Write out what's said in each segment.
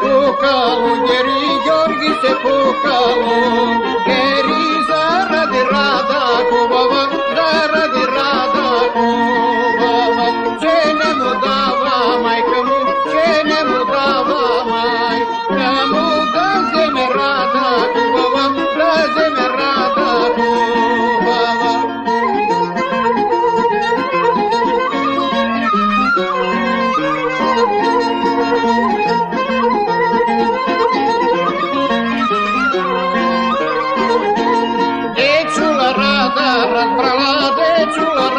του καλοκαίρι Γιώργη σε που καλό true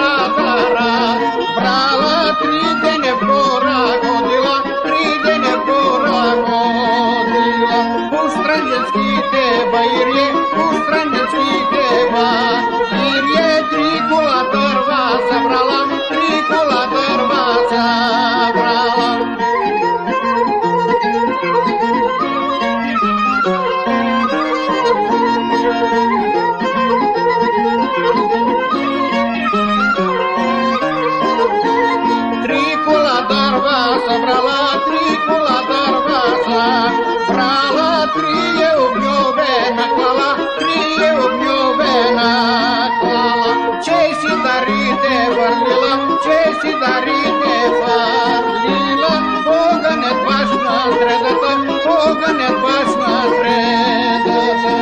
česi da rite farlila, Boga ne baš nas predata, Boga ne baš nas predata.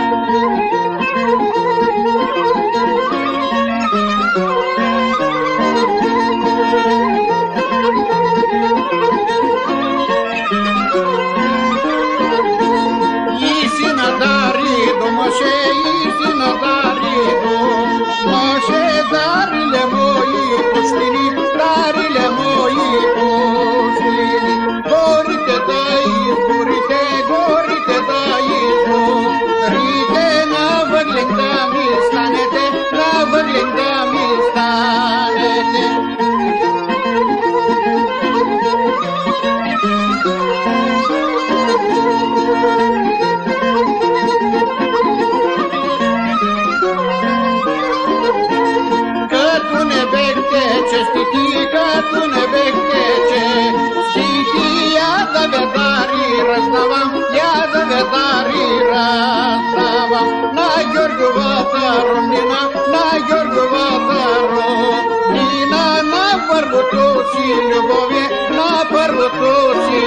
aceste tijekatune bekteçe Siti ya da vedari rastavam ya da vedari rastavam Na görgü vatarum nina na görgü vatarum Nina na parvu tu si na parvu tu si